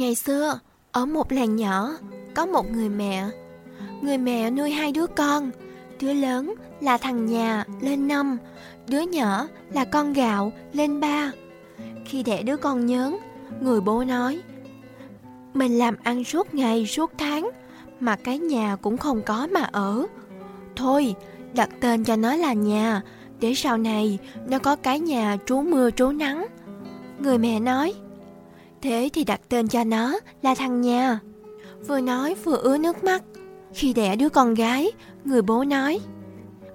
Ngày xưa, ở một làng nhỏ, có một người mẹ. Người mẹ nuôi hai đứa con, đứa lớn là thằng nhà lên năm, đứa nhỏ là con gạo lên ba. Khi đẻ đứa con nhớn, người bố nói, mình làm ăn suốt ngày suốt tháng, mà cái nhà cũng không có mà ở. Thôi, đặt tên cho nó là nhà, để sau này nó có cái nhà trú mưa trú nắng. Người mẹ nói, thế thì đặt tên cho nó là thằng nhà. Vừa nói vừa ứa nước mắt. Khi đẻ đứa con gái, người bố nói,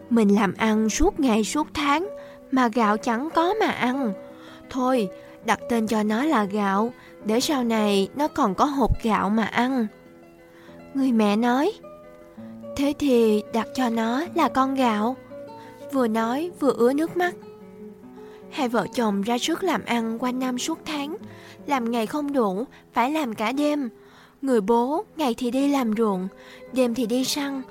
mình làm ăn suốt ngày suốt tháng, mà gạo chẳng có mà ăn. Thôi, đặt tên cho nó là gạo, để sau này nó còn có hộp gạo mà ăn. Người mẹ nói, thế thì đặt cho nó là con gạo. Vừa nói vừa ứa nước mắt. Hai vợ chồng ra sức làm ăn quanh năm suốt tháng, làm ngày không đủ, phải làm cả đêm. Người bố ngày thì đi làm ruộng, đêm thì đi săn,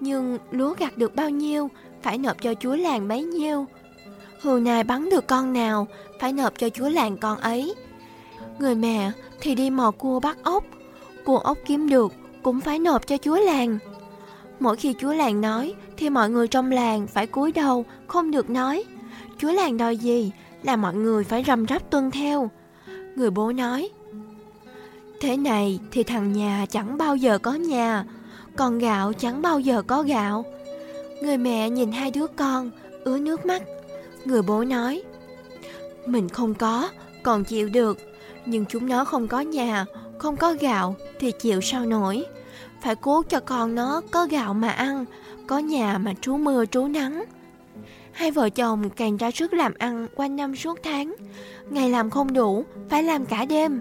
nhưng lúa gặt được bao nhiêu phải nộp cho chúa làng bấy nhiêu. hường nay bắn được con nào phải nộp cho chúa làng con ấy. Người mẹ thì đi mò cua bắt ốc, cua ốc kiếm được cũng phải nộp cho chúa làng. Mỗi khi chúa làng nói thì mọi người trong làng phải cúi đầu, không được nói. Chúa làng đòi gì là mọi người phải rầm rắp tuân theo. Người bố nói, Thế này thì thằng nhà chẳng bao giờ có nhà, còn gạo chẳng bao giờ có gạo. Người mẹ nhìn hai đứa con, ứa nước mắt. Người bố nói, Mình không có, còn chịu được, nhưng chúng nó không có nhà, không có gạo thì chịu sao nổi. Phải cố cho con nó có gạo mà ăn, có nhà mà trú mưa trú nắng. Hai vợ chồng càng ra sức làm ăn quanh năm suốt tháng. Ngày làm không đủ, phải làm cả đêm.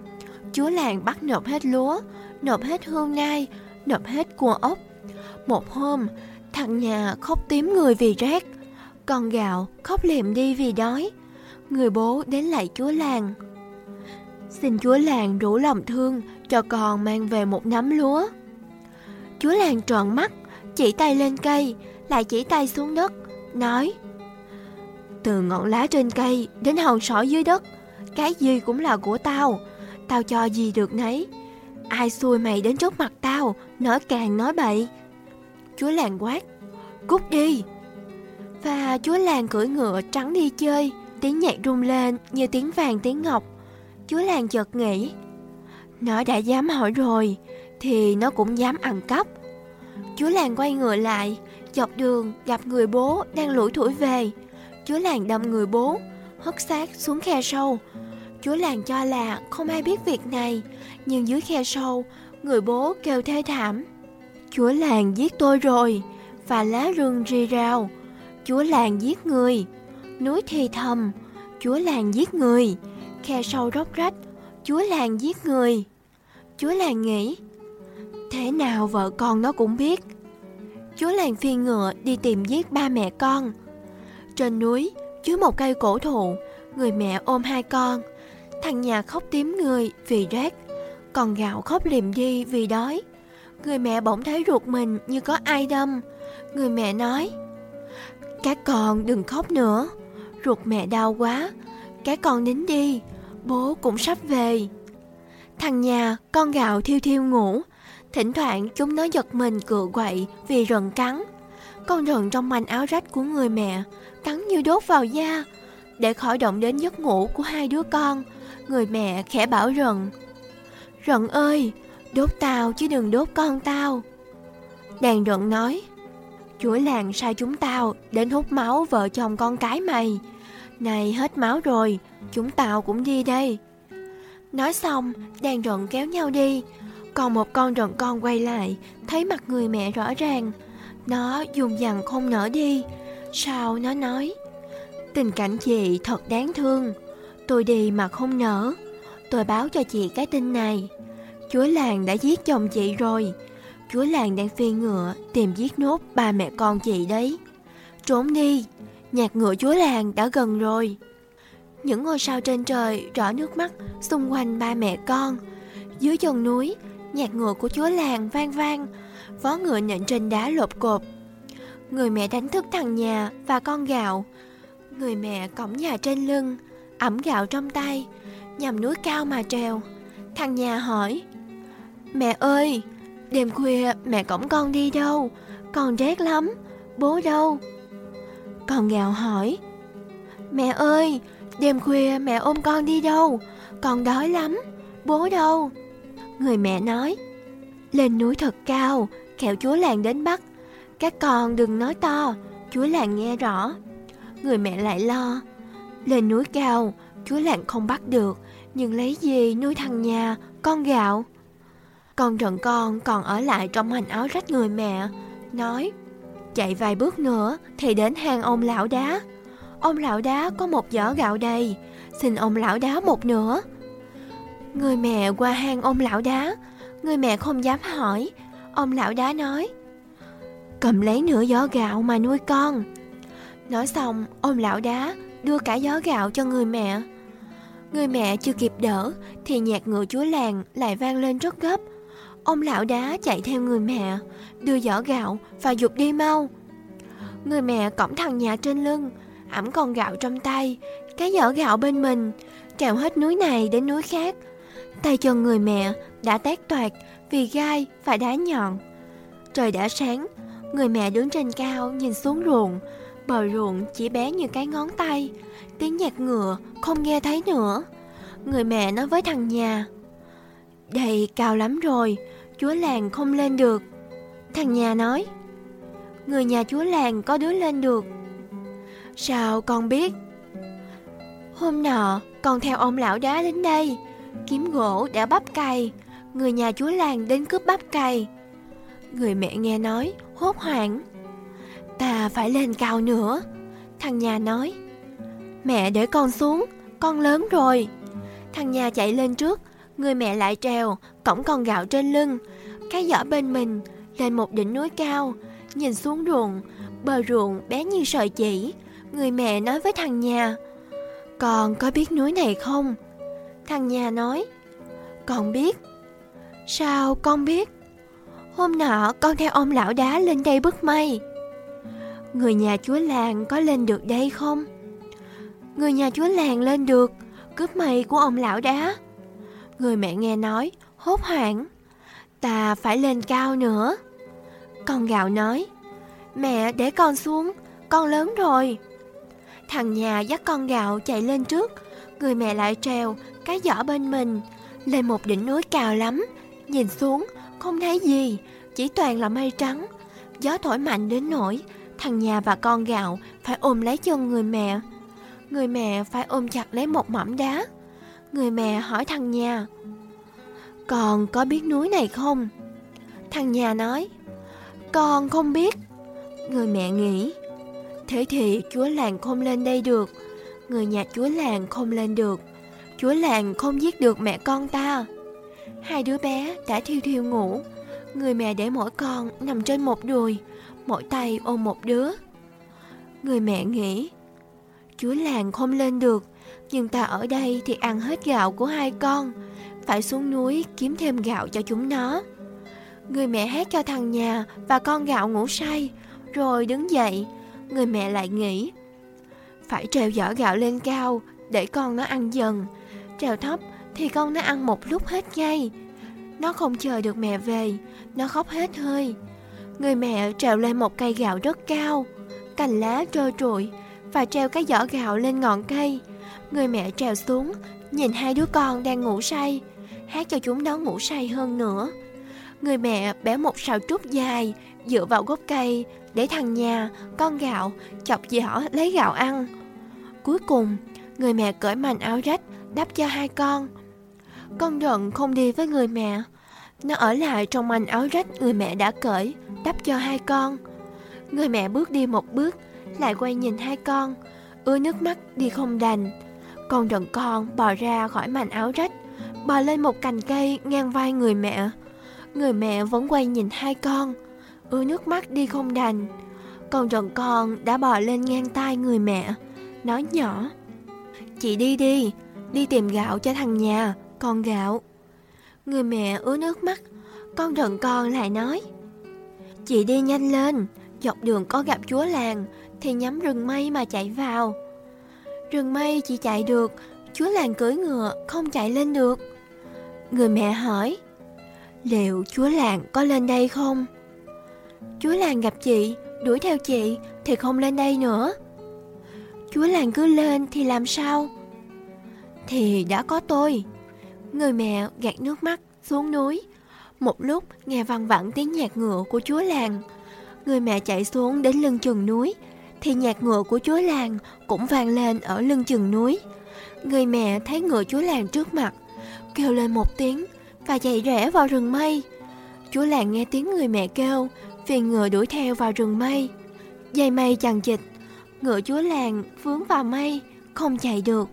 Chúa làng bắt nộp hết lúa, nộp hết hương nai, nộp hết cua ốc. Một hôm, thằng nhà khóc tím người vì rét, con gạo khóc liệm đi vì đói. Người bố đến lại chúa làng. Xin chúa làng đủ lòng thương cho con mang về một nắm lúa. Chúa làng tròn mắt, chỉ tay lên cây, lại chỉ tay xuống đất, nói từ ngọn lá trên cây đến hòn sỏi dưới đất, cái gì cũng là của tao, tao cho gì được nấy. Ai xui mày đến trước mặt tao, nói càng nói bậy. Chúa làng quát, cút đi. Và chúa làng cưỡi ngựa trắng đi chơi, tiếng nhạc rung lên như tiếng vàng tiếng ngọc. Chúa làng chợt nghĩ, nó đã dám hỏi rồi, thì nó cũng dám ăn cắp. Chúa làng quay ngựa lại, dọc đường gặp người bố đang lủi thủi về. Chúa làng đâm người bố, hất xác xuống khe sâu. Chúa làng cho là không ai biết việc này, nhưng dưới khe sâu, người bố kêu thê thảm. Chúa làng giết tôi rồi, và lá rừng rì rào. Chúa làng giết người, núi thì thầm, Chúa làng giết người, khe sâu róc rách, Chúa làng giết người. Chúa làng nghĩ, thế nào vợ con nó cũng biết. Chúa làng phi ngựa đi tìm giết ba mẹ con. Trên núi, dưới một cây cổ thụ, người mẹ ôm hai con. Thằng nhà khóc tím người vì rét, còn gạo khóc liềm đi vì đói. Người mẹ bỗng thấy ruột mình như có ai đâm. Người mẹ nói, các con đừng khóc nữa, ruột mẹ đau quá, các con nín đi, bố cũng sắp về. Thằng nhà, con gạo thiêu thiêu ngủ, thỉnh thoảng chúng nó giật mình cựa quậy vì rần cắn. Con rợn trong manh áo rách của người mẹ, cắn như đốt vào da. Để khỏi động đến giấc ngủ của hai đứa con, người mẹ khẽ bảo rợn rợn ơi, đốt tao chứ đừng đốt con tao. Đàn rận nói, chuỗi làng sai chúng tao đến hút máu vợ chồng con cái mày. Này hết máu rồi, chúng tao cũng đi đây. Nói xong, đàn rận kéo nhau đi. Còn một con rận con quay lại, thấy mặt người mẹ rõ ràng. Nó dùng dằn không nở đi. Sao nó nói? Tình cảnh chị thật đáng thương. Tôi đi mà không nở. Tôi báo cho chị cái tin này. Chúa làng đã giết chồng chị rồi. Chúa làng đang phi ngựa tìm giết nốt ba mẹ con chị đấy. Trốn đi, nhạc ngựa chúa làng đã gần rồi. Những ngôi sao trên trời rõ nước mắt xung quanh ba mẹ con. Dưới chân núi, nhạc ngựa của chúa làng vang vang, vó ngựa nện trên đá lột cột. Người mẹ đánh thức thằng nhà và con gạo. Người mẹ cõng nhà trên lưng, ẩm gạo trong tay, nhằm núi cao mà trèo. Thằng nhà hỏi Mẹ ơi Đêm khuya mẹ cõng con đi đâu Con rét lắm Bố đâu Con gạo hỏi Mẹ ơi Đêm khuya mẹ ôm con đi đâu Con đói lắm Bố đâu Người mẹ nói Lên núi thật cao Kẹo chúa làng đến bắt. Các con đừng nói to, Chúa làng nghe rõ. Người mẹ lại lo, Lên núi cao, Chúa làng không bắt được, Nhưng lấy gì nuôi thằng nhà, Con gạo? Con trần con còn ở lại trong hành áo rách người mẹ, Nói, Chạy vài bước nữa Thì đến hang ông lão đá. Ông lão đá có một giỏ gạo đầy Xin ông lão đá một nửa. Người mẹ qua hang ông lão đá. Người mẹ không dám hỏi Ông lão đá nói. Cầm lấy nửa giỏ gạo mà nuôi con. Nói xong, ông lão đá đưa cả gió gạo cho người mẹ. Người mẹ chưa kịp đỡ, Thì nhạc ngựa chúa làng lại vang lên rất gấp. Ông lão đá chạy theo người mẹ, Đưa giỏ gạo và dục đi mau. Người mẹ cõng thằng nhà trên lưng, ẵm con gạo trong tay, Cái giỏ gạo bên mình, Trèo hết núi này đến núi khác. Tay chân người mẹ đã tét toạt vì gai và đá nhọn. Trời đã sáng, Người mẹ đứng trên cao nhìn xuống ruộng. Bờ ruộng chỉ bé như cái ngón tay, Tiếng nhạc ngựa không nghe thấy nữa. Người mẹ nói với thằng nhà, Đây cao lắm rồi, Chúa làng không lên được. Thằng nhà nói, Người nhà chúa làng có đứa lên được. Sao con biết? Hôm nọ, con theo ông lão đá đến đây, Kiếm gỗ đã bắp cày Người nhà chúa làng đến cướp bắp cày. Người mẹ nghe nói, hốt hoảng. Ta phải lên cao nữa. Thằng nhà nói, Mẹ để con xuống, Con lớn rồi. Thằng nhà chạy lên trước, Người mẹ lại trèo Cổng con gạo trên lưng. Cái giỏ bên mình, Lên một đỉnh núi cao. Nhìn xuống ruộng, Bờ ruộng bé như sợi chỉ. Người mẹ nói với thằng nhà, Con có biết núi này không? Thằng nhà nói, Con biết. Sao con biết? Hôm nọ con theo ông lão đá lên đây bức mây. Người nhà chúa làng có lên được đây không? Người nhà chúa làng lên được, Cướp mây của ông lão đá. Người mẹ nghe nói, Hốt hoảng. Ta phải lên cao nữa. Con gạo nói, Mẹ để con xuống, Con lớn rồi. Thằng nhà dắt con gạo chạy lên trước, Người mẹ lại trèo Cái giỏ bên mình, Lên một đỉnh núi cao lắm Nhìn xuống, không thấy gì, Chỉ toàn là mây trắng. Gió thổi mạnh đến nỗi, Thằng nhà và con gạo phải ôm lấy chân người mẹ. Người mẹ phải ôm chặt lấy một mỏm đá. Người mẹ hỏi thằng nhà, Con có biết núi này không? Thằng nhà nói, Con không biết. Người mẹ nghĩ, Thế thì chúa làng không lên đây được. Người nhà chúa làng không lên được. Chúa làng không giết được mẹ con ta. Hai đứa bé đã thiêu thiêu ngủ. Người mẹ để mỗi con nằm trên một đùi, Mỗi tay ôm một đứa. Người mẹ nghĩ, Chúa làng không lên được, Nhưng ta ở đây thì ăn hết gạo của hai con, Phải xuống núi kiếm thêm gạo cho chúng nó. Người mẹ hét cho thằng nhà và con gạo ngủ say, Rồi đứng dậy. Người mẹ lại nghĩ, Phải trèo giỏ gạo lên cao Để con nó ăn dần Trèo thấp thì con nó ăn một lúc hết ngay. Nó không chờ được mẹ về Nó khóc hết hơi. Người mẹ trèo lên một cây gạo rất cao Cành lá trơ trụi Và treo cái giỏ gạo lên ngọn cây. Người mẹ trèo xuống Nhìn hai đứa con đang ngủ say Hát cho chúng nó ngủ say hơn nữa. Người mẹ bẻ một sào trúc dài Dựa vào gốc cây Để thằng nhà, con gạo Chọc giỏ lấy gạo ăn. Cuối cùng Người mẹ cởi mành áo rách Đắp cho hai con con giận không đi với người mẹ. Nó ở lại trong mành áo rách người mẹ đã cởi, Đắp cho hai con. Người mẹ bước đi một bước, Lại quay nhìn hai con Ưa nước mắt đi không đành. Con giận con bò ra khỏi mành áo rách, Bò lên một cành cây ngang vai người mẹ. Người mẹ vẫn quay nhìn hai con Ưa nước mắt đi không đành. Con giận con đã bò lên ngang tai người mẹ. Nói nhỏ, Chị đi đi Đi tìm gạo cho thằng nhà. Con gạo Người mẹ ứa nước mắt Con rận con lại nói Chị đi nhanh lên Dọc đường có gặp chúa làng Thì nhắm rừng mây mà chạy vào Rừng mây chị chạy được Chúa làng cưỡi ngựa không chạy lên được Người mẹ hỏi, liệu chúa làng có lên đây không? Chúa làng gặp chị, đuổi theo chị thì không lên đây nữa. Chúa làng cứ lên thì làm sao? Thì đã có tôi. Người mẹ gạt nước mắt xuống núi. Một lúc nghe văng vẳng tiếng nhạc ngựa của chúa làng. Người mẹ chạy xuống đến lưng chừng núi thì nhạc ngựa của chúa làng cũng vang lên ở lưng chừng núi. Người mẹ thấy ngựa chúa làng trước mặt, kêu lên một tiếng và chạy rẽ vào rừng mây. Chúa làng nghe tiếng người mẹ kêu, vì ngựa đuổi theo vào rừng mây. Dây mây chằng chịch, ngựa chúa làng vướng vào mây, không chạy được.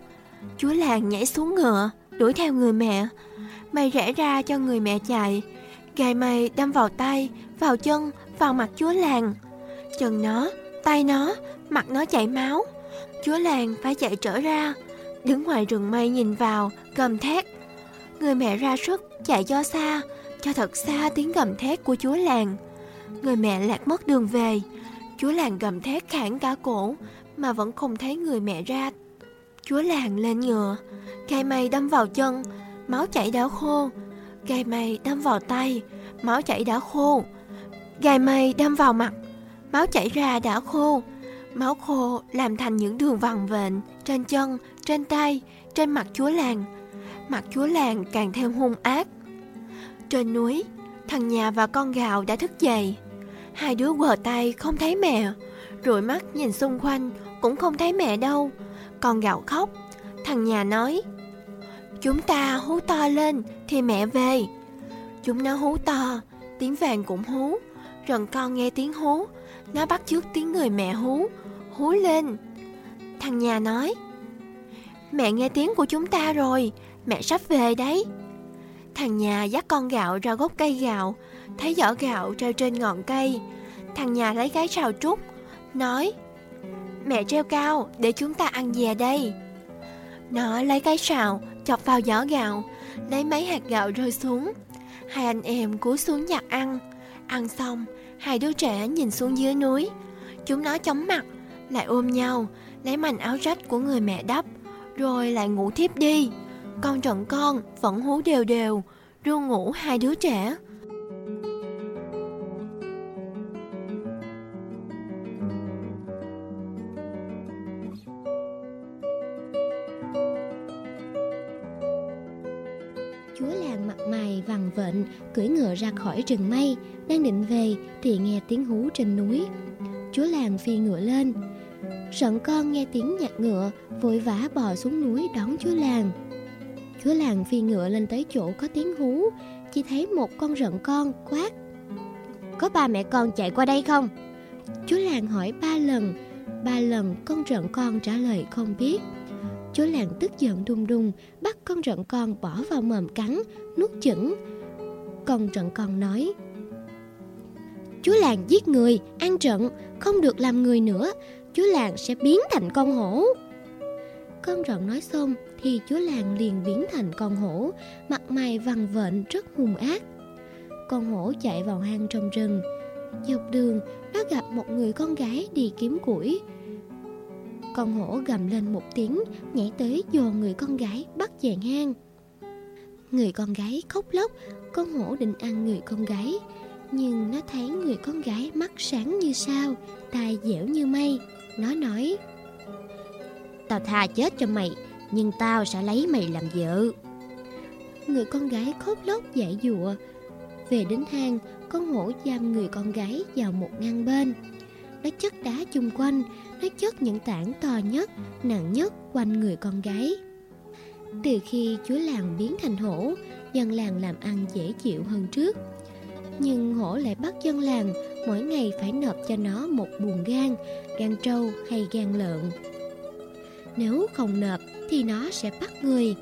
Chúa làng nhảy xuống ngựa, đuổi theo người mẹ. mày rẽ ra cho người mẹ chạy. gài mày đâm vào tay, vào chân, vào mặt chúa làng. Chân nó, tay nó, mặt nó chảy máu. Chúa làng phải chạy trở ra, đứng ngoài rừng mây nhìn vào, gầm thét. Người mẹ ra sức chạy cho xa, cho thật xa tiếng gầm thét của chúa làng. Người mẹ lạc mất đường về, chúa làng gầm thét khản cả cổ mà vẫn không thấy người mẹ ra. Chúa làng lên ngựa, cây mây đâm vào chân, máu chảy đã khô. Cây mây đâm vào tay, máu chảy đã khô. Gai mây đâm vào mặt, máu chảy ra đã khô. Máu khô làm thành những đường vằn vện trên chân, trên tay, trên mặt chúa làng. Mặt chúa làng càng thêm hung ác. Trên núi, thằng nhà và con gạo đã thức dậy. Hai đứa quờ tay không thấy mẹ, rồi mắt nhìn xung quanh cũng không thấy mẹ đâu. Con gạo khóc, thằng nhà nói, Chúng ta hú to lên thì mẹ về. Chúng nó hú to, tiếng vàng cũng hú. Rần con nghe tiếng hú, nó bắt chước tiếng người mẹ hú, hú lên. Thằng nhà nói, Mẹ nghe tiếng của chúng ta rồi, mẹ sắp về đấy. Thằng nhà dắt con gạo ra gốc cây gạo, thấy giỏ gạo treo trên ngọn cây. Thằng nhà lấy cái sào trúc, nói, Mẹ treo cao để chúng ta ăn dè đây. Nó lấy cái sào, chọc vào giỏ gạo, lấy mấy hạt gạo rơi xuống. Hai anh em cúi xuống nhặt ăn. Ăn xong, hai đứa trẻ nhìn xuống dưới núi. Chúng nó chóng mặt, lại ôm nhau, lấy mảnh áo rách của người mẹ đắp, rồi lại ngủ thiếp đi. Con trận con vẫn hú đều đều, ru ngủ hai đứa trẻ. Chúa mặt mày vằn vện, cưỡi ngựa ra khỏi rừng mây, đang định về thì nghe tiếng hú trên núi. Chúa làng phi ngựa lên. Sợn con nghe tiếng nhạc ngựa, Vội vã bò xuống núi đón chúa làng. Chúa làng phi ngựa lên tới chỗ có tiếng hú, Chỉ thấy một con rận con quát. Có ba mẹ con chạy qua đây không? Chúa làng hỏi ba lần. Ba lần con rận con trả lời không biết chú làng tức giận đùng đùng Bắt con rận con bỏ vào mồm cắn Nuốt chửng Con rận con nói chú làng giết người, ăn trận, không được làm người nữa, chú làng sẽ biến thành con hổ. Con rận nói xong thì chú làng liền biến thành con hổ, mặt mày vằn vện rất hung ác. Con hổ chạy vào hang trong rừng. Dọc đường, nó gặp một người con gái đi kiếm củi. Con hổ gầm lên một tiếng, nhảy tới dồ người con gái bắt về hang. Người con gái khóc lóc, con hổ định ăn người con gái. Nhưng nó thấy người con gái mắt sáng như sao Tai dẻo như mây Nó nói Tao tha chết cho mày Nhưng tao sẽ lấy mày làm vợ Người con gái khóc lóc dạy dụa Về đến hang Con hổ giam người con gái vào một ngăn bên nó chất đá chung quanh Nó chất những tảng to nhất Nặng nhất quanh người con gái Từ khi chúa làng biến thành hổ Dân làng làm ăn dễ chịu hơn trước nhưng hổ lại bắt dân làng mỗi ngày phải nộp cho nó một buồn gan, gan trâu hay gan lợn. Nếu không nộp thì nó sẽ bắt người.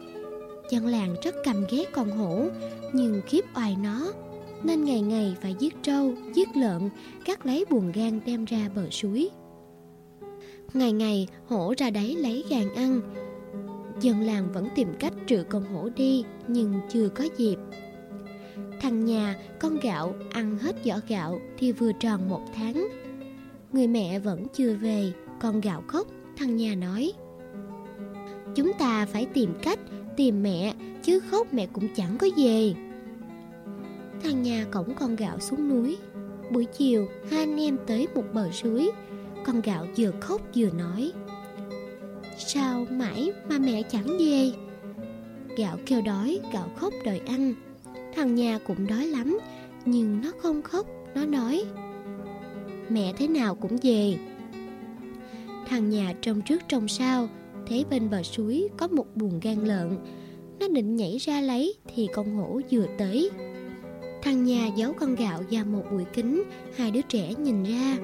Dân làng rất căm ghét con hổ, nhưng khiếp oai nó, nên ngày ngày phải giết trâu, giết lợn, cắt lấy buồng gan đem ra bờ suối. Ngày ngày hổ ra đấy lấy gan ăn, dân làng vẫn tìm cách trừ con hổ đi nhưng chưa có dịp Thằng nhà, con gạo ăn hết giỏ gạo thì vừa tròn một tháng. Người mẹ vẫn chưa về, con gạo khóc, thằng nhà nói. Chúng ta phải tìm cách tìm mẹ Chứ khóc mẹ cũng chẳng có về Thằng nhà cổng con gạo xuống núi. Buổi chiều, hai anh em tới một bờ suối. Con gạo vừa khóc vừa nói, Sao mãi mà mẹ chẳng về? Gạo kêu đói, Gạo khóc đòi ăn. Thằng nhà cũng đói lắm, Nhưng nó không khóc, Nó nói, Mẹ thế nào cũng về. Thằng nhà trông trước trông sau, Thấy bên bờ suối có một buồng gan lợn. Nó định nhảy ra lấy Thì con hổ vừa tới. Thằng nhà giấu con gạo vào một bụi kính Hai đứa trẻ nhìn ra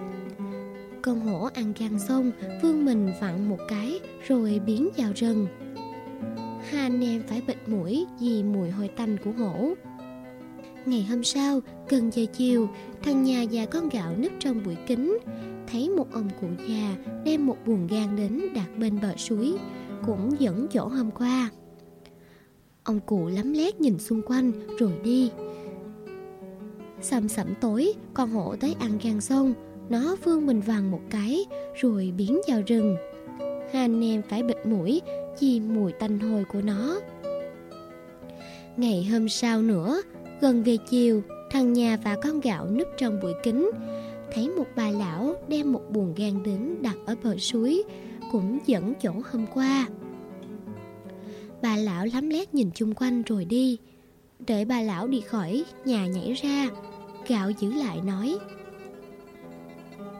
Con hổ ăn gan xong Vương mình vặn một cái Rồi biến vào rừng Hai anh em phải bịt mũi Vì mùi hôi tanh của hổ Ngày hôm sau, gần giờ chiều, thằng nhà và con gạo nấp trong bụi kính. Thấy một ông cụ già đem một buồng gan đến đặt bên bờ suối, cũng dẫn chỗ hôm qua. Ông cụ lắm lét nhìn xung quanh rồi đi. Sầm sẩm tối, con hổ tới ăn gan xong, nó vương mình vàng một cái rồi biến vào rừng. Hai anh em phải bịt mũi vì mùi tanh hôi của nó. Ngày hôm sau nữa, Gần về chiều, thằng nhà và con gạo núp trong bụi kính Thấy một bà lão đem một buồng gan đến đặt ở bờ suối Cũng dẫn chỗ hôm qua Bà lão lắm lét nhìn chung quanh rồi đi Đợi bà lão đi khỏi, nhà nhảy ra Gạo giữ lại nói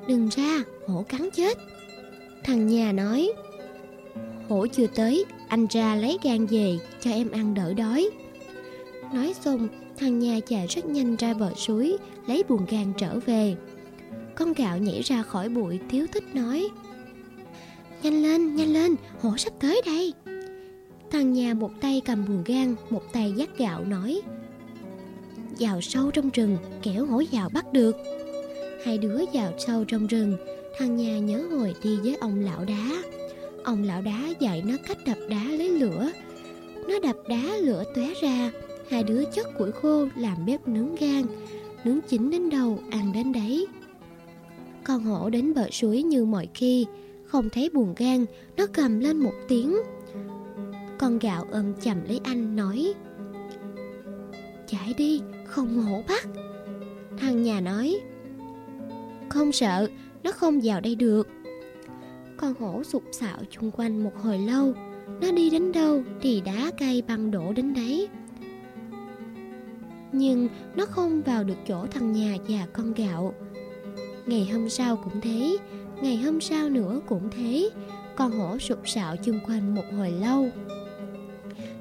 Đừng ra, hổ cắn chết. Thằng nhà nói Hổ chưa tới, anh ra lấy gan về cho em ăn đỡ đói. Nói xong Thằng nhà chạy rất nhanh ra bờ suối Lấy buồng gan trở về. Con gạo nhảy ra khỏi bụi thiếu thích nói Nhanh lên, nhanh lên, hổ sắp tới đây. Thằng nhà một tay cầm buồng gan Một tay dắt gạo nói vào sâu trong rừng Kẻo hổ vào bắt được. Hai đứa vào sâu trong rừng, Thằng nhà nhớ hồi đi với ông lão đá. Ông lão đá dạy nó cách đập đá lấy lửa. Nó đập đá lửa tóe ra, Hai đứa chất củi khô làm bếp nướng gan Nướng chín đến đầu, ăn đến đấy Con hổ đến bờ suối như mọi khi, Không thấy buồn gan, Nó cầm lên một tiếng. Con gạo ôm chầm lấy anh, nói, Chạy đi không hổ bắt. Thằng nhà nói, Không sợ, Nó không vào đây được. Con hổ sụp sạo chung quanh một hồi lâu, Nó đi đến đâu thì đá cây băng đổ đến đấy. Nhưng nó không vào được chỗ thằng nhà và con gạo. Ngày hôm sau cũng thế, ngày hôm sau nữa cũng thế, con hổ sụp sạo chung quanh một hồi lâu.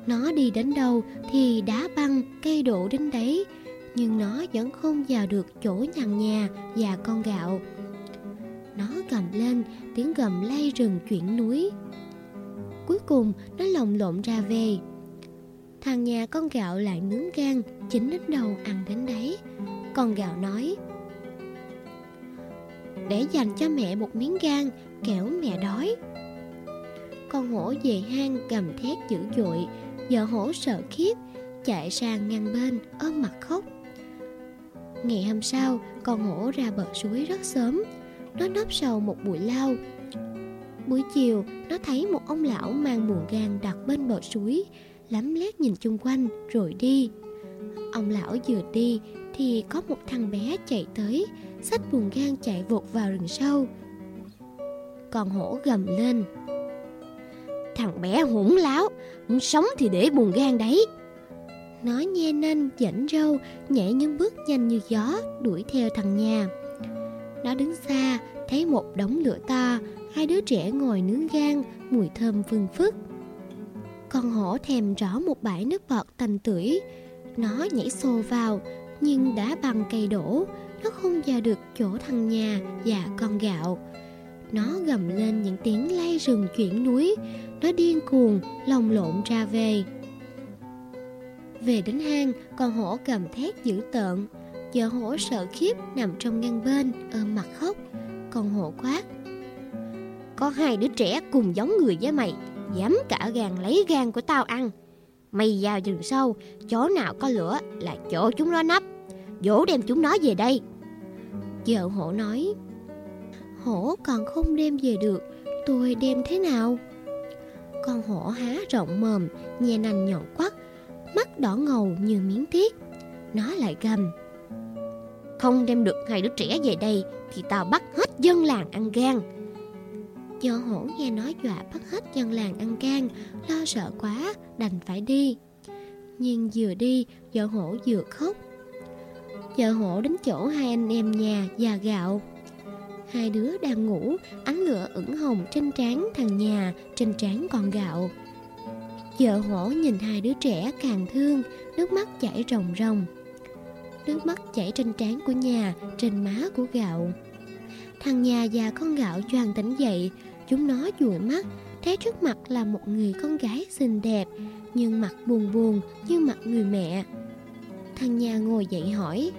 Nó đi đến đâu thì đá băng, cây đổ đến đấy nhưng nó vẫn không vào được chỗ nhằn nhà và con gạo. Nó gầm lên, tiếng gầm lay rừng chuyển núi. Cuối cùng, nó lồng lộn ra về. Thằng nhà con gạo lại nướng gan Chín đến đầu ăn đến đấy. Con gạo nói, Để dành cho mẹ một miếng gan, Kẻo mẹ đói. Con hổ về hang gầm thét dữ dội, Vợ hổ sợ khiếp, Chạy sang ngăn bên, ôm mặt khóc. Ngày hôm sau, Con hổ ra bờ suối rất sớm. Nó nấp sau một bụi lau Buổi chiều, Nó thấy một ông lão mang buồn gan đặt bên bờ suối lắm lét nhìn chung quanh, rồi đi. Ông lão vừa đi, thì có một thằng bé chạy tới, xách buồn gan chạy vụt vào rừng sâu. Con hổ gầm lên. Thằng bé hỗn láo, muốn sống thì để buồn gan đấy nó nhe nanh dẫn râu, nhảy những bước nhanh như gió, đuổi theo thằng nhà. Nó đứng xa, thấy một đống lửa to, hai đứa trẻ ngồi nướng gan mùi thơm phương phức. Con hổ thèm rõ một bãi nước bọt thành tưởi. Nó nhảy xô vào, Nhưng đã bằng cây đổ. Nó không vào được chỗ thằng nhà và con gạo. Nó gầm lên những tiếng lay rừng chuyển núi. Nó điên cuồng, lồng lộn ra về. Về đến hang Con hổ cầm thét dữ tợn. Vợ hổ sợ khiếp nằm trong ngăn bên Ôm mặt khóc. Con hổ quát. Có hai đứa trẻ cùng giống người với mày Dám cả gan lấy gan của tao ăn. Mày vào rừng sâu Chỗ nào có lửa là chỗ chúng nó nấp. Dỗ đem chúng nó về đây. Vợ hổ nói. Hổ còn không đem về được Tôi đem thế nào? Con hổ há rộng mồm, nhè nành nhọn quắc, mắt đỏ ngầu như miếng thiết. Nó lại gầm. Không đem được hai đứa trẻ về đây thì tao bắt hết dân làng ăn gan. Do hổ nghe nói dọa bắt hết dân làng ăn gan, lo sợ quá, đành phải đi. Nhưng vừa đi, vợ hổ vừa khóc. Vợ hổ đến chỗ hai anh em nhà già gạo. Hai đứa đang ngủ, ánh lửa ửng hồng trên trán thằng nhà, trên trán con gạo. Vợ hổ nhìn hai đứa trẻ càng thương, nước mắt chảy ròng ròng. Nước mắt chảy trên trán của nhà, trên má của gạo. Thằng nhà và con gạo choàng tỉnh dậy, chúng nó dụi mắt, thấy trước mặt là một người con gái xinh đẹp, nhưng mặt buồn buồn như mặt người mẹ. Thằng nhà ngồi dậy hỏi,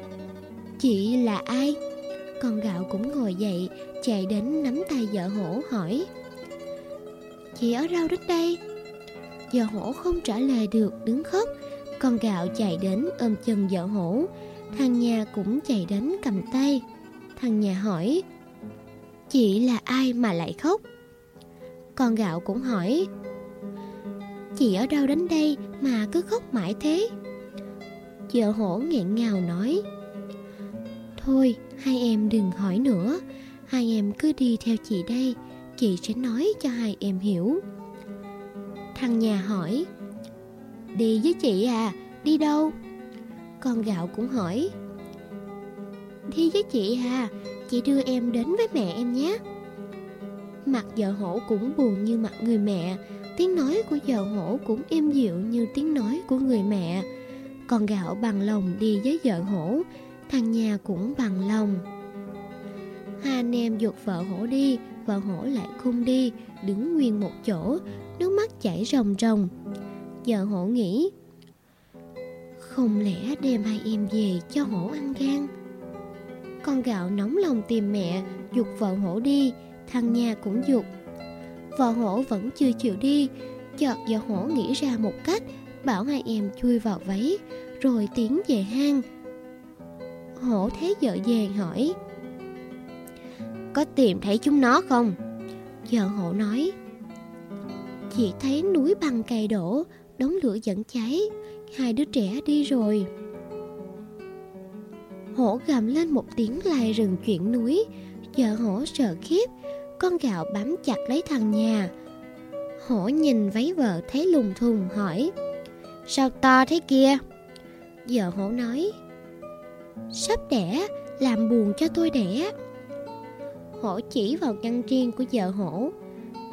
chị là ai? Con gạo cũng ngồi dậy, chạy đến nắm tay vợ hổ hỏi, chị ở đâu đến đây? Vợ hổ không trả lời được, đứng khóc. Con gạo chạy đến ôm chân vợ hổ, thằng nhà cũng chạy đến cầm tay. Thằng nhà hỏi, chị là ai mà lại khóc? Con gạo cũng hỏi Chị ở đâu đến đây mà cứ khóc mãi thế Vợ hổ nghẹn ngào nói Thôi hai em đừng hỏi nữa Hai em cứ đi theo chị đây Chị sẽ nói cho hai em hiểu Thằng nhà hỏi. Đi với chị à Đi đâu? Con gạo cũng hỏi. Đi với chị à Chị đưa em đến với mẹ em nhé. Mặt vợ hổ cũng buồn như mặt người mẹ, Tiếng nói của vợ hổ cũng êm dịu như tiếng nói của người mẹ. Con gạo bằng lòng đi với vợ hổ, Thằng nhà cũng bằng lòng. Hai anh em dục vợ hổ đi, Vợ hổ lại không đi, Đứng nguyên một chỗ Nước mắt chảy ròng ròng. Giờ hổ nghĩ, Không lẽ đem hai em về cho hổ ăn gan? Con gạo nóng lòng tìm mẹ, Dục vợ hổ đi, thằng nhà cũng dục. Vợ hổ vẫn chưa chịu đi, chợt vợ hổ nghĩ ra một cách, bảo hai em chui vào váy, rồi tiến về hang. Hổ thấy vợ về hỏi, có tìm thấy chúng nó không? Vợ hổ nói chỉ thấy núi băng cày đổ, đống lửa vẫn cháy. Hai đứa trẻ đi rồi. Hổ gầm lên một tiếng lai rừng chuyển núi. Vợ hổ sợ khiếp, con gạo bám chặt lấy thằng nhà. Hổ nhìn váy vợ thấy lùng thùng, hỏi, sao to thế kia? Vợ hổ nói, sắp đẻ, làm buồn cho tôi đẻ. Hổ chỉ vào ngăn riêng của vợ hổ,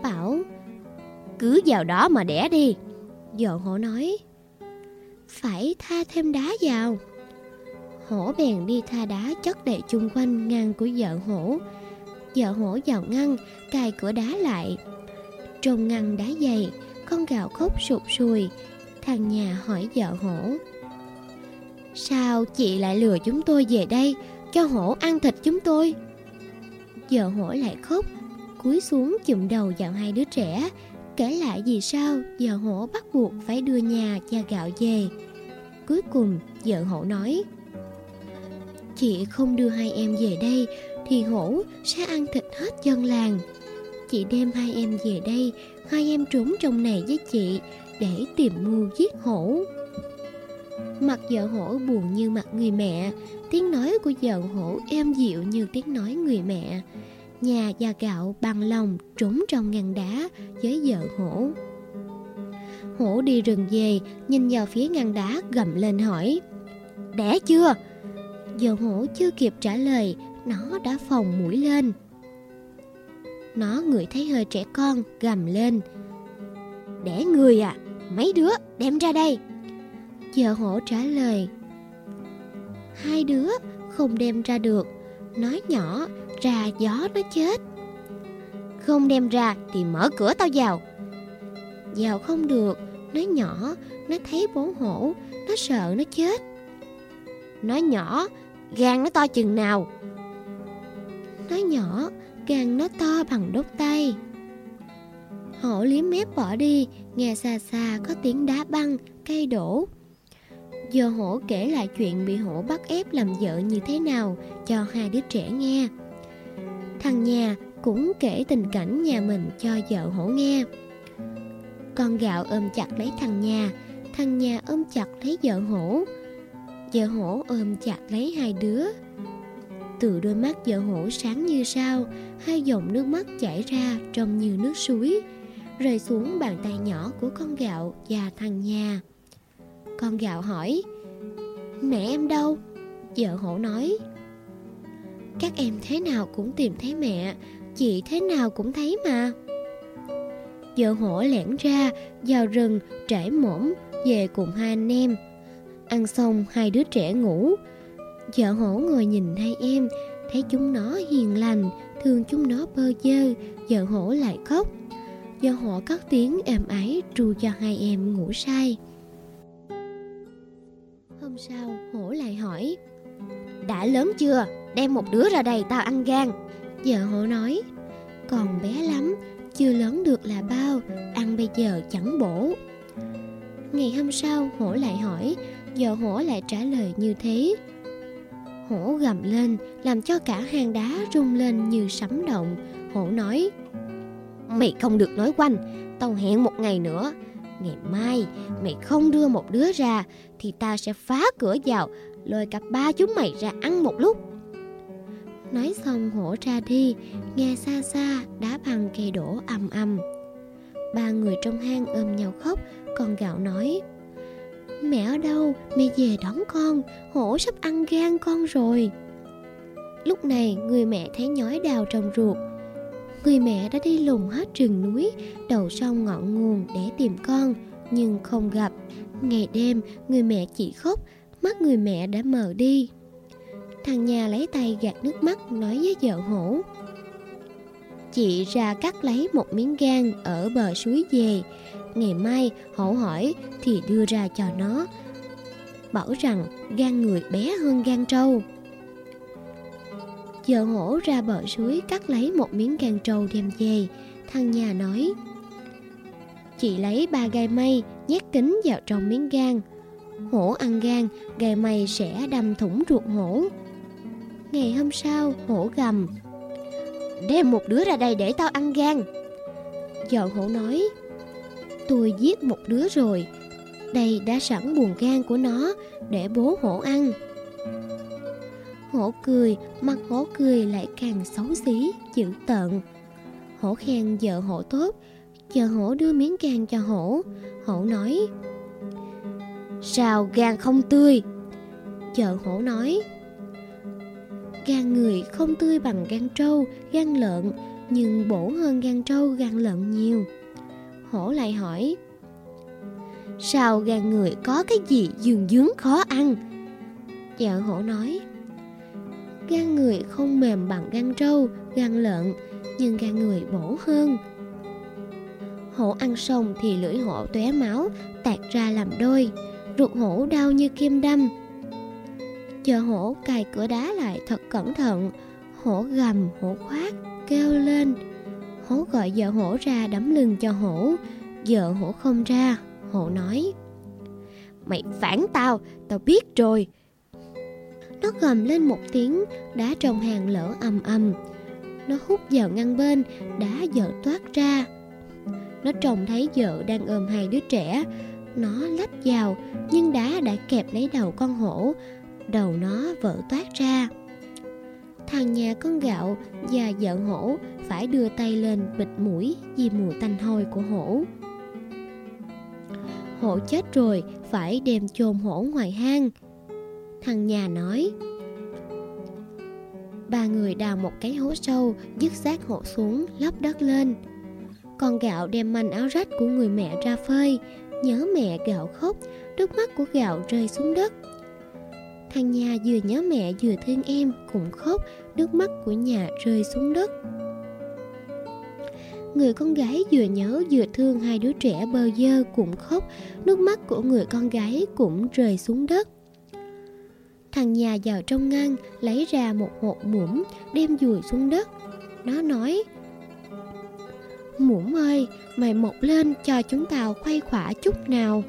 bảo cứ vào đó mà đẻ đi. Dọn hổ nói, phải tha thêm đá vào. Hổ bèn đi tha đá chất đầy chung quanh ngăn của vợ hổ. Vợ hổ vào ngăn, Cài cửa đá lại. Trong ngăn đá dày, Con gạo khóc sụt sùi. Thằng nhà hỏi vợ hổ, Sao chị lại lừa chúng tôi về đây, Cho hổ ăn thịt chúng tôi? Vợ hổ lại khóc, Cúi xuống chụm đầu vào hai đứa trẻ. Kể lại vì sao Vợ hổ bắt buộc phải đưa nhà cha gạo về. Cuối cùng, vợ hổ nói, Chị không đưa hai em về đây thì hổ sẽ ăn thịt hết dân làng. Chị đem hai em về đây, hai em trốn trong này với chị để tìm mưu giết hổ. Mặt vợ hổ buồn như mặt người mẹ, tiếng nói của vợ hổ êm dịu như tiếng nói người mẹ nhà và gạo bằng lòng trốn trong ngăn đá với vợ hổ. Hổ đi rừng về, nhìn vào phía ngăn đá gầm lên hỏi, đẻ chưa? Vợ hổ chưa kịp trả lời, nó đã phồng mũi lên. Nó ngửi thấy hơi trẻ con gầm lên để người à mấy đứa đem ra đây. Vợ hổ trả lời, hai đứa không đem ra được. Nói nhỏ ra gió nó chết. Không đem ra thì mở cửa tao vào. Vào không được, nó nhỏ, nó thấy bố hổ, nó sợ nó chết. Nó nhỏ, gan nó to chừng nào? Nó nhỏ, Gan nó to bằng đốt tay. Hổ liếm mép bỏ đi, nghe xa xa có tiếng đá băng, cây đổ. Giờ hổ kể lại chuyện bị hổ bắt ép làm vợ như thế nào cho hai đứa trẻ nghe thằng nhà cũng kể tình cảnh nhà mình cho vợ hổ nghe. Con gạo ôm chặt lấy thằng nhà Thằng nhà ôm chặt lấy vợ hổ. Vợ hổ ôm chặt lấy hai đứa. Từ đôi mắt vợ hổ sáng như sao, Hai dòng nước mắt chảy ra trông như nước suối, Rơi xuống bàn tay nhỏ của con gạo và thằng nhà. Con gạo hỏi, Mẹ em đâu? Vợ hổ nói các em thế nào cũng tìm thấy mẹ, Chị thế nào cũng thấy mà. Vợ hổ lẻn ra, vào rừng, trải mổm về cùng hai anh em. Ăn xong, hai đứa trẻ ngủ. Vợ hổ ngồi nhìn hai em, Thấy chúng nó hiền lành, Thương chúng nó bơ dơ Vợ hổ lại khóc. Vợ hổ cất tiếng êm ái trù cho hai em ngủ say. Hôm sau, hổ lại hỏi đã lớn chưa? Đem một đứa ra đây tao ăn gan. Vợ hổ nói, Còn bé lắm, Chưa lớn được là bao, Ăn bây giờ chẳng bổ. Ngày hôm sau, hổ lại hỏi Vợ hổ lại trả lời như thế. Hổ gầm lên, Làm cho cả hang đá rung lên như sấm động. Hổ nói, Mày không được nói quanh, Tao hẹn một ngày nữa. Ngày mai mày không đưa một đứa ra Thì ta sẽ phá cửa vào Lôi cả ba chúng mày ra ăn một lúc. Nói xong hổ ra đi, Nghe xa xa đá bằng cây đổ ầm ầm. Ba người trong hang ôm nhau khóc, còn gạo nói, Mẹ ở đâu? Mẹ về đón con. Hổ sắp ăn gan con rồi. Lúc này, người mẹ thấy nhói đào trong ruột. Người mẹ đã đi lùng hết rừng núi, Đầu sông ngọn nguồn để tìm con, Nhưng không gặp. Ngày đêm, người mẹ chỉ khóc Mắt người mẹ đã mờ đi. Thằng nhà lấy tay gạt nước mắt, Nói với vợ hổ. Chị ra cắt lấy một miếng gan Ở bờ suối về. Ngày mai, hổ hỏi Thì đưa ra cho nó. Bảo rằng gan người bé hơn gan trâu. Vợ hổ ra bờ suối cắt lấy một miếng gan trâu đem về. Thằng nhà nói, Chị lấy ba gai mây nhét kính vào trong miếng gan Hổ ăn gan, gà mày sẽ đâm thủng ruột hổ Ngày hôm sau, hổ gầm Đem một đứa ra đây để tao ăn gan Vợ hổ nói Tôi giết một đứa rồi Đây đã sẵn buồn gan của nó Để bố hổ ăn Hổ cười, mặt hổ cười lại càng xấu xí, dữ tợn. Hổ khen vợ hổ tốt, chờ hổ đưa miếng gan cho hổ. Hổ nói, Sao gan không tươi? chợ hổ nói, Gan người không tươi bằng gan trâu, gan lợn, nhưng bổ hơn gan trâu, gan lợn nhiều. Hổ lại hỏi, Sao gan người có cái gì dường dướng khó ăn? chợ hổ nói, gan người không mềm bằng gan trâu, gan lợn, nhưng gan người bổ hơn. Hổ ăn xong thì lưỡi hổ tóe máu, tạt ra làm đôi, ruột hổ đau như kim đâm. Chờ hổ cài cửa đá lại thật cẩn thận, hổ gầm, hổ khoát, kêu lên. Hổ gọi vợ hổ ra đấm lưng cho hổ, vợ hổ không ra, hổ nói. Mày phản tao, tao biết rồi, nó gầm lên một tiếng, đá trong hàng lỡ ầm ầm. Nó hút vào ngăn bên, đá vợ toát ra. Nó trông thấy vợ đang ôm hai đứa trẻ. Nó lách vào, nhưng đá đã kẹp lấy đầu con hổ. Đầu nó vỡ toát ra. Thằng nhà con gạo và vợ hổ phải đưa tay lên bịt mũi vì mùi tanh hôi của hổ. Hổ chết rồi, phải đem chôn hổ ngoài hang. Thằng nhà nói Ba người đào một cái hố sâu Dứt xác hổ xuống lấp đất lên Con gạo đem manh áo rách của người mẹ ra phơi Nhớ mẹ gạo khóc, Nước mắt của gạo rơi xuống đất. Thằng nhà vừa nhớ mẹ vừa thương em Cũng khóc, Nước mắt của nhà rơi xuống đất. Người con gái vừa nhớ vừa thương hai đứa trẻ bơ dơ cũng khóc, Nước mắt của người con gái cũng rơi xuống đất. Thằng nhà vào trong ngăn lấy ra một hộp muỗng đem dùi xuống đất. Nó nói Muỗng ơi, mày mọc lên cho chúng tao khuây khỏa chút nào.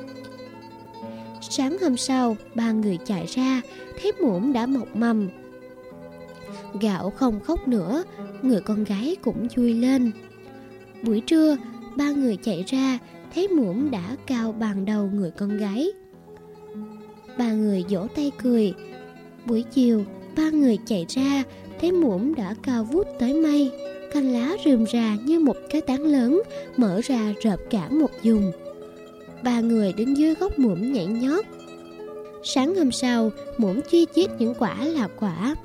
Sáng hôm sau, ba người chạy ra, thấy muỗng đã mọc mầm. Gạo không khóc nữa, người con gái cũng vui lên. Buổi trưa, ba người chạy ra, thấy muỗng đã cao bằng đầu người con gái ba người vỗ tay cười buổi chiều ba người chạy ra thấy muỗng đã cao vút tới mây cành lá rườm rà như một cái tán lớn, mở ra rợp cả một vùng. Ba người đứng dưới gốc muỗng nhảy nhót. Sáng hôm sau, muỗng chi chít những quả là quả.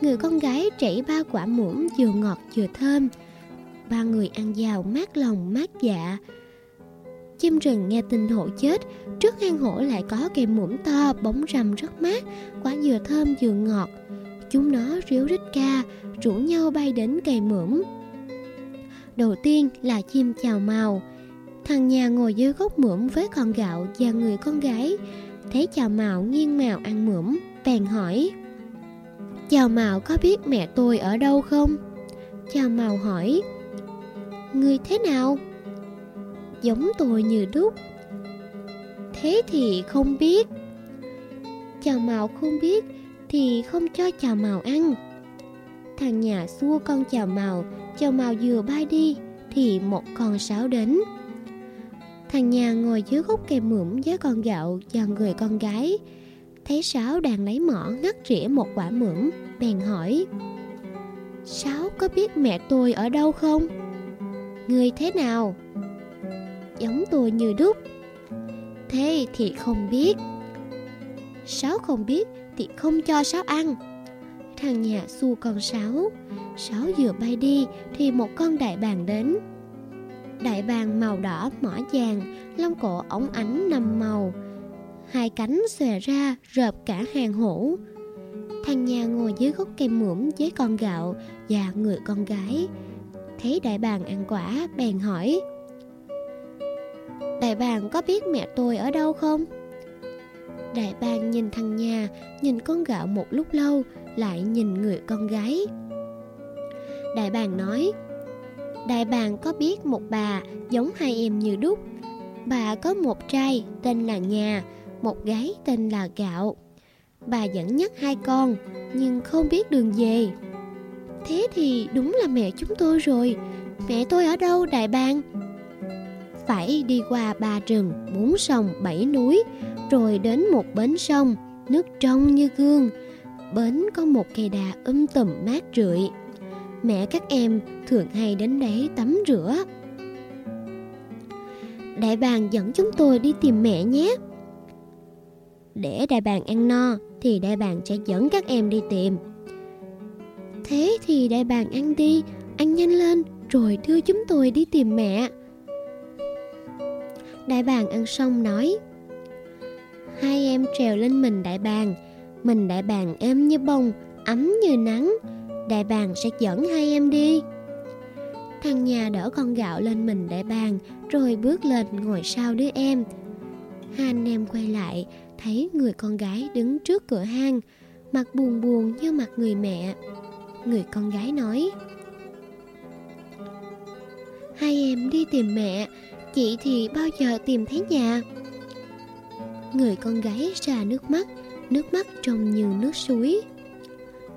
Người con gái chảy ba quả muỗng vừa ngọt vừa thơm. Ba người ăn giàu mát lòng, mát dạ. Chim rừng nghe tin hổ chết, trước hang hổ lại có cây muỗng to bóng rằm rất mát, quả vừa thơm vừa ngọt chúng nó ríu rít ca, rủ nhau bay đến cây muỗng đầu tiên là chim chào màu. Thằng nhà ngồi dưới gốc muỗng với con gạo và người con gái. Thấy chào màu nghiêng màu ăn muỗng bèn hỏi, chào màu có biết mẹ tôi ở đâu không? Chào màu hỏi, người thế nào? Giống tôi như đúc. Thế thì không biết. Chào màu không biết thì không cho chào màu ăn. Thằng nhà xua con chào màu chào màu vừa bay đi, thì một con sáo đến. Thằng nhà ngồi dưới gốc cây mượm với con gạo và người con gái. Thấy sáo đang lấy mỏ ngắt rỉa một quả mượm bèn hỏi, sáo có biết mẹ tôi ở đâu không? Người thế nào? Giống tôi như đúc. Thế thì không biết. Sáo không biết thì không cho sáo ăn. Thằng nhà xua con sáo sáo vừa bay đi thì một con đại bàng đến. Đại bàng màu đỏ mỏ vàng lông cổ ống ánh năm màu. Hai cánh xòe ra rợp cả hàng hổ. Thằng nhà ngồi dưới gốc cây mượm với con gạo và người con gái. Thấy đại bàng ăn quả, bèn hỏi, đại bàng có biết mẹ tôi ở đâu không? Đại bàng nhìn thằng nhà, nhìn con gạo một lúc lâu, lại nhìn người con gái. Đại bàng nói, đại bàng có biết một bà giống hai em như đúc. Bà có một trai tên là nhà, một gái tên là gạo. Bà dẫn nhắc hai con, nhưng không biết đường về. Thế thì đúng là mẹ chúng tôi rồi. Mẹ tôi ở đâu, đại bàng? Phải đi qua ba rừng, bốn sông, bảy núi rồi đến một bến sông, nước trong như gương. Bến có một cây đà um tùm mát rượi. Mẹ các em thường hay đến đấy tắm rửa. Đại bàng dẫn chúng tôi đi tìm mẹ nhé. Để đại bàng ăn no thì đại bàng sẽ dẫn các em đi tìm. Thế thì đại bàng ăn đi, ăn nhanh lên, rồi đưa chúng tôi đi tìm mẹ. Đại bàng ăn xong nói hai em trèo lên mình đại bàng. Mình đại bàng êm như bông, ấm như nắng. Đại bàng sẽ dẫn hai em đi. Thằng nhà đỡ con gạo lên mình đại bàng, rồi bước lên ngồi sau đứa em. Hai anh em quay lại, thấy người con gái đứng trước cửa hang, mặt buồn buồn như mặt người mẹ. Người con gái nói, hai em đi tìm mẹ, chị thì bao giờ tìm thấy nhà? Người con gái ra nước mắt nước mắt trông như nước suối.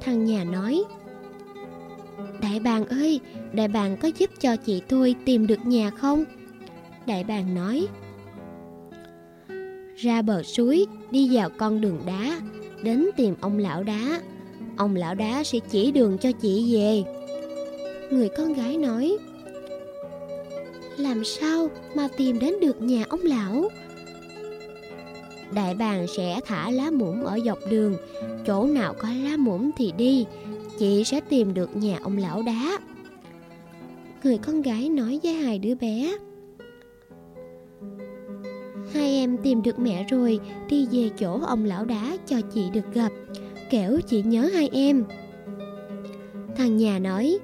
Thằng nhà nói, đại bàng ơi, đại bàng có giúp cho chị tôi tìm được nhà không? Đại bàng nói, ra bờ suối, đi vào con đường đá, đến tìm ông lão đá. Ông lão đá sẽ chỉ đường cho chị về. Người con gái nói, làm sao mà tìm đến được nhà ông lão? Đại bàng sẽ thả lá muỗng ở dọc đường. Chỗ nào có lá muỗng thì đi. Chị sẽ tìm được nhà ông lão đá. Người con gái nói với hai đứa bé. Hai em tìm được mẹ rồi, đi về chỗ ông lão đá cho chị được gặp. Kẻo chị nhớ hai em. Thằng nhà nói,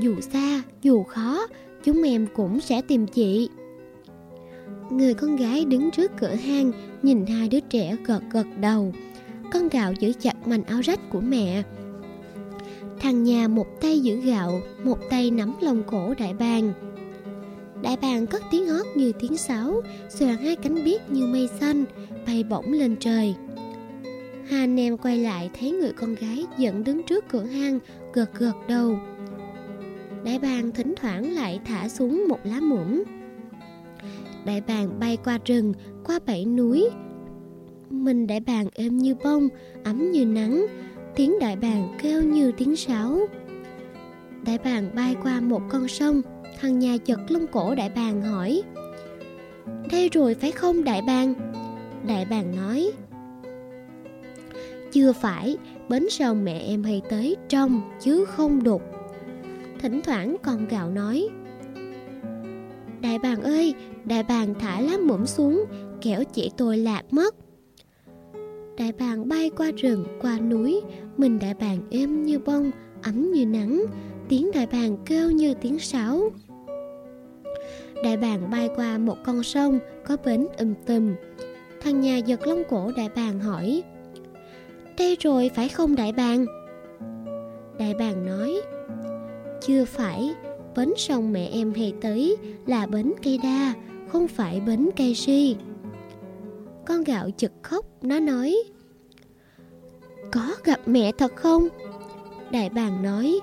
dù xa, dù khó, chúng em cũng sẽ tìm chị người con gái đứng trước cửa hang, nhìn hai đứa trẻ gật gật đầu. Con gạo giữ chặt mảnh áo rách của mẹ. Thằng nhà một tay giữ gạo, một tay nắm lồng cổ đại bàng. Đại bàng cất tiếng hót như tiếng sáo xòe hai cánh biếc như mây xanh, bay bổng lên trời. Hai anh em quay lại thấy người con gái dẫn đứng trước cửa hang gật gật đầu. Đại bàng thỉnh thoảng lại thả xuống một lá muỗng đại bàng bay qua rừng, qua bảy núi. Mình đại bàng êm như bông, ấm như nắng, tiếng đại bàng kêu như tiếng sáo. Đại bàng bay qua một con sông, thằng nhà chật lông cổ đại bàng hỏi Đây rồi phải không đại bàng? Đại bàng nói Chưa phải, bến sông mẹ em hay tới trong chứ không đục Thỉnh thoảng con gạo nói Đại bàng ơi, đại bàng thả lá muỗng xuống, kẻo chị tôi lạc mất Đại bàng bay qua rừng, qua núi, mình đại bàng êm như bông, ấm như nắng, tiếng đại bàng kêu như tiếng sáo. Đại bàng bay qua một con sông có bến um tùm. Thằng nhà giật lông cổ đại bàng hỏi Đây rồi phải không đại bàng? Đại bàng nói Chưa phải, bến sông mẹ em hay tới là bến cây đa, không phải bến cây si. Con gạo chực khóc, nó nói Có gặp mẹ thật không? Đại bàng nói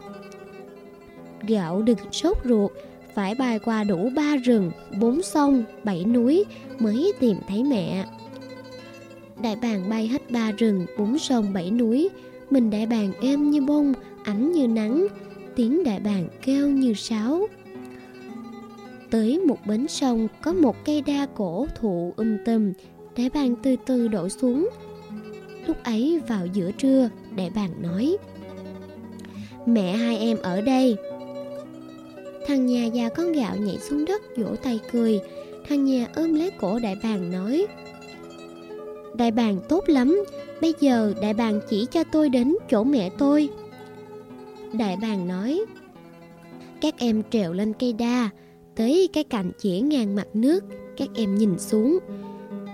Gạo đừng sốt ruột Phải bay qua đủ ba rừng, bốn sông, bảy núi Mới tìm thấy mẹ Đại bàng bay hết ba rừng, bốn sông, bảy núi Mình đại bàng êm như bông, ánh như nắng Tiếng đại bàng kêu như sáo Tới một bến sông có một cây đa cổ thụ um tùm Đại bàng từ từ đổ xuống. Lúc ấy vào giữa trưa, đại bàng nói Mẹ hai em ở đây. Thằng nhà già con gạo nhảy xuống đất vỗ tay cười. Thằng nhà ôm lấy cổ đại bàng nói Đại bàng tốt lắm Bây giờ đại bàng chỉ cho tôi đến chỗ mẹ tôi. Đại bàng nói Các em trèo lên cây đa Tới cái cành chỉ ngang mặt nước, Các em nhìn xuống.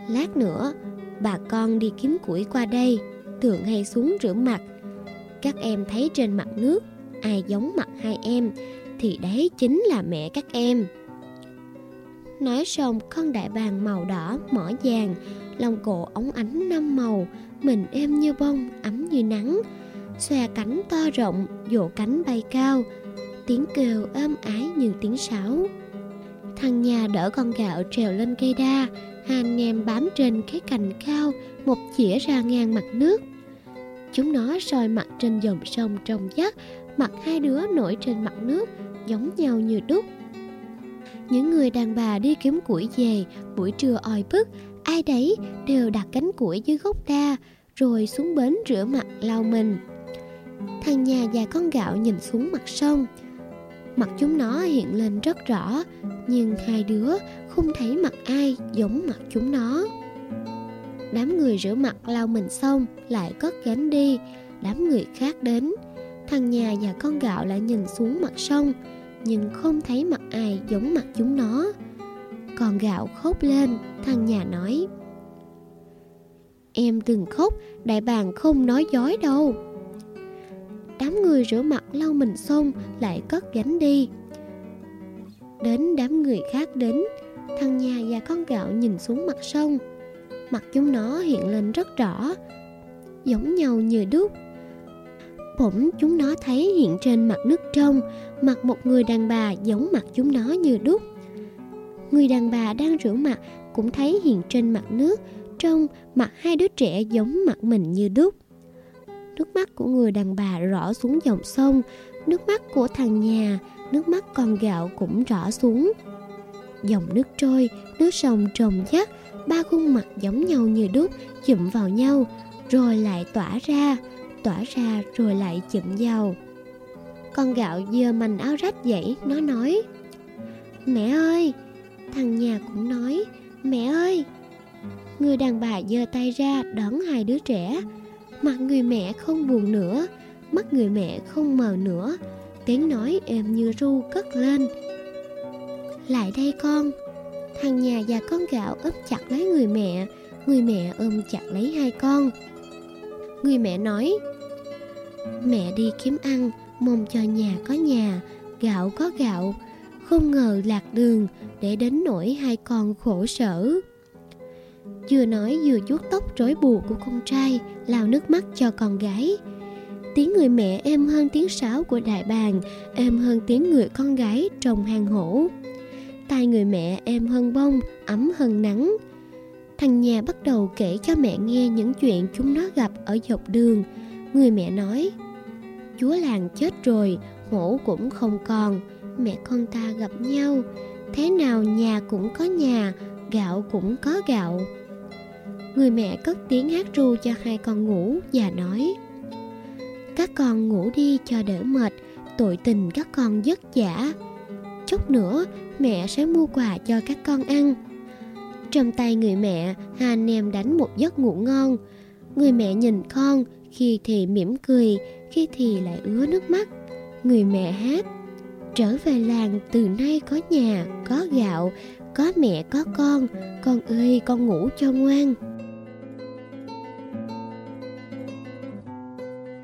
Lát nữa, bà con đi kiếm củi qua đây, Thường hay xuống rửa mặt. Các em thấy trên mặt nước, Ai giống mặt hai em, thì đấy chính là mẹ các em. Nói xong, con đại bàng màu đỏ, mỏ vàng, lòng cổ ống ánh năm màu, mình êm như bông, ấm như nắng. Xòe cánh to rộng, vỗ cánh bay cao, tiếng kêu êm ái như tiếng sáo thằng nhà đỡ con gạo trèo lên cây đa hai anh em bám trên cái cành cao, một chĩa ra ngang mặt nước. Chúng nó soi mặt trên dòng sông trong vắt, mặt hai đứa nổi trên mặt nước, giống nhau như đúc. Những người đàn bà đi kiếm củi về, buổi trưa oi bức, ai đấy đều đặt cánh củi dưới gốc đa, rồi xuống bến rửa mặt lau mình. Thằng nhà và con gạo nhìn xuống mặt sông mặt chúng nó hiện lên rất rõ, nhưng hai đứa không thấy mặt ai giống mặt chúng nó. Đám người rửa mặt lau mình xong, lại cất gánh đi. Đám người khác đến. Thằng nhà và con gạo lại nhìn xuống mặt sông, nhưng không thấy mặt ai giống mặt chúng nó. Con gạo khóc lên, thằng nhà nói, em từng khóc, đại bàng không nói dối đâu người rửa mặt lau mình xong lại cất gánh đi. Đến đám người khác đến, thằng nhà và con gạo nhìn xuống mặt sông. Mặt chúng nó hiện lên rất rõ, giống nhau như đúc. Bỗng chúng nó thấy hiện trên mặt nước trong, mặt một người đàn bà giống mặt chúng nó như đúc. Người đàn bà đang rửa mặt cũng thấy hiện trên mặt nước trong, mặt hai đứa trẻ giống mặt mình như đúc nước mắt của người đàn bà rõ xuống dòng sông, nước mắt của thằng nhà, nước mắt con gạo cũng rõ xuống. Dòng nước trôi, nước sông trồng chất ba khuôn mặt giống nhau như đúc, chụm vào nhau, rồi lại tỏa ra tỏa ra rồi lại chụm vào. Con gạo dơ mành áo rách dậy, nó nói, mẹ ơi! Thằng nhà cũng nói, mẹ ơi! Người đàn bà giơ tay ra đón hai đứa trẻ mặt người mẹ không buồn nữa, mắt người mẹ không mờ nữa. Tiếng nói êm như ru cất lên. Lại đây con. Thằng nhà và con gạo ấp chặt lấy người mẹ. Người mẹ ôm chặt lấy hai con. Người mẹ nói, mẹ đi kiếm ăn, mong cho nhà có nhà, gạo có gạo. Không ngờ lạc đường để đến nỗi hai con khổ sở vừa nói vừa chuốt tóc rối bù của con trai lao nước mắt cho con gái tiếng người mẹ êm hơn tiếng sáo của đại bàng êm hơn tiếng người con gái trong hang hổ tai người mẹ êm hơn bông, ấm hơn nắng. Thằng nhà bắt đầu kể cho mẹ nghe những chuyện chúng nó gặp ở dọc đường. Người mẹ nói, chúa làng chết rồi, hổ cũng không còn, mẹ con ta gặp nhau. Thế nào nhà cũng có nhà, gạo cũng có gạo. Người mẹ cất tiếng hát ru cho hai con ngủ và nói, các con ngủ đi cho đỡ mệt, tội tình các con vất vả. Chút nữa mẹ sẽ mua quà cho các con ăn. Trong tay người mẹ, hai anh em đánh một giấc ngủ ngon. Người mẹ nhìn con, khi thì mỉm cười, khi thì lại ứa nước mắt. Người mẹ hát, trở về làng từ nay có nhà, có gạo, có mẹ có con, con ơi con ngủ cho ngoan.